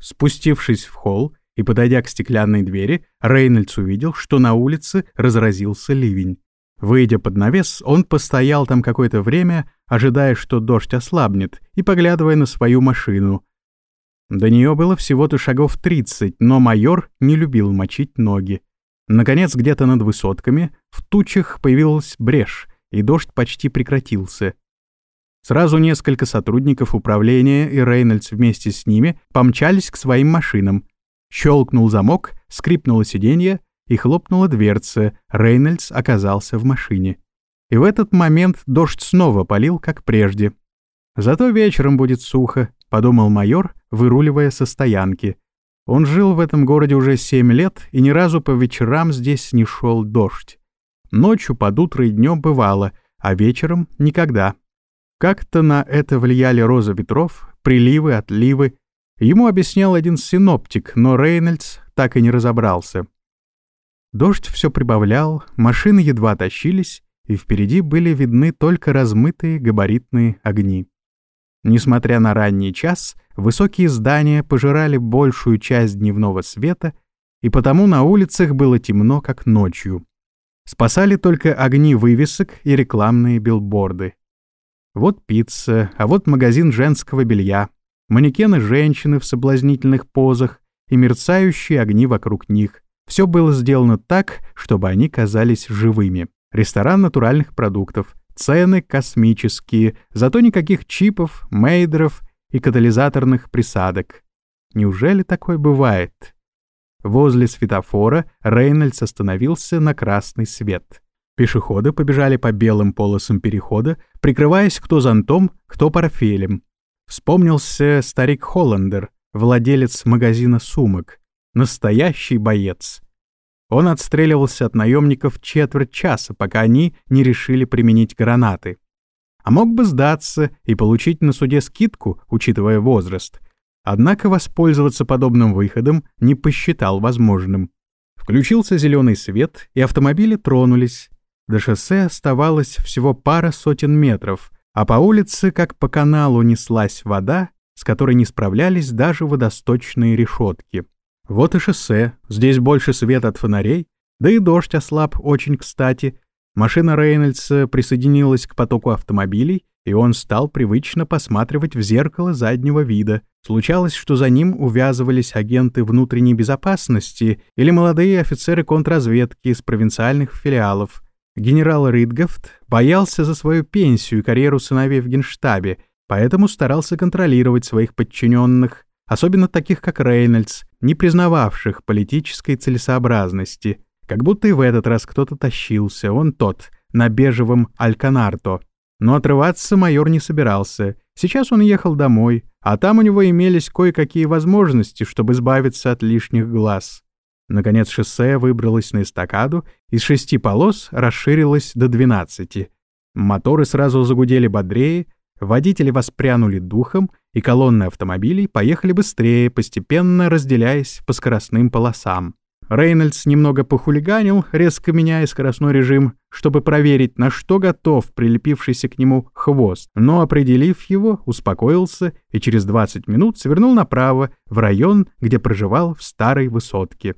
Спустившись в холл и подойдя к стеклянной двери, Рейнольдс увидел, что на улице разразился ливень. Выйдя под навес, он постоял там какое-то время, ожидая, что дождь ослабнет, и поглядывая на свою машину. До нее было всего-то шагов 30, но майор не любил мочить ноги. Наконец, где-то над высотками в тучах появилась брешь, и дождь почти прекратился. Сразу несколько сотрудников управления и Рейнольдс вместе с ними помчались к своим машинам. Щелкнул замок, скрипнуло сиденье и хлопнула дверца, Рейнольдс оказался в машине. И в этот момент дождь снова полил, как прежде. «Зато вечером будет сухо», — подумал майор, выруливая со стоянки. Он жил в этом городе уже семь лет, и ни разу по вечерам здесь не шел дождь. Ночью под утро и днем бывало, а вечером — никогда. Как-то на это влияли роза ветров, приливы, отливы. Ему объяснял один синоптик, но Рейнольдс так и не разобрался. Дождь все прибавлял, машины едва тащились, и впереди были видны только размытые габаритные огни. Несмотря на ранний час, высокие здания пожирали большую часть дневного света, и потому на улицах было темно, как ночью. Спасали только огни вывесок и рекламные билборды. Вот пицца, а вот магазин женского белья, манекены женщины в соблазнительных позах и мерцающие огни вокруг них. Все было сделано так, чтобы они казались живыми. Ресторан натуральных продуктов, цены космические, зато никаких чипов, мейдеров и катализаторных присадок. Неужели такое бывает? Возле светофора Рейнольдс остановился на красный свет. Пешеходы побежали по белым полосам перехода, прикрываясь кто зонтом, кто портфелем. Вспомнился старик Холландер, владелец магазина сумок. Настоящий боец. Он отстреливался от наемников четверть часа, пока они не решили применить гранаты. А мог бы сдаться и получить на суде скидку, учитывая возраст. Однако воспользоваться подобным выходом не посчитал возможным. Включился зеленый свет, и автомобили тронулись. До шоссе оставалось всего пара сотен метров, а по улице, как по каналу, неслась вода, с которой не справлялись даже водосточные решетки. Вот и шоссе, здесь больше света от фонарей, да и дождь ослаб очень кстати. Машина Рейнольдса присоединилась к потоку автомобилей, и он стал привычно посматривать в зеркало заднего вида. Случалось, что за ним увязывались агенты внутренней безопасности или молодые офицеры контрразведки из провинциальных филиалов — Генерал Ридгофт боялся за свою пенсию и карьеру сыновей в генштабе, поэтому старался контролировать своих подчиненных, особенно таких как Рейнольдс, не признававших политической целесообразности. Как будто и в этот раз кто-то тащился, он тот, на бежевом Альканарто. Но отрываться майор не собирался. Сейчас он ехал домой, а там у него имелись кое-какие возможности, чтобы избавиться от лишних глаз. Наконец шоссе выбралось на эстакаду, из шести полос расширилось до двенадцати. Моторы сразу загудели бодрее, водители воспрянули духом, и колонны автомобилей поехали быстрее, постепенно разделяясь по скоростным полосам. Рейнольдс немного похулиганил, резко меняя скоростной режим, чтобы проверить, на что готов прилепившийся к нему хвост, но, определив его, успокоился и через 20 минут свернул направо, в район, где проживал в старой высотке.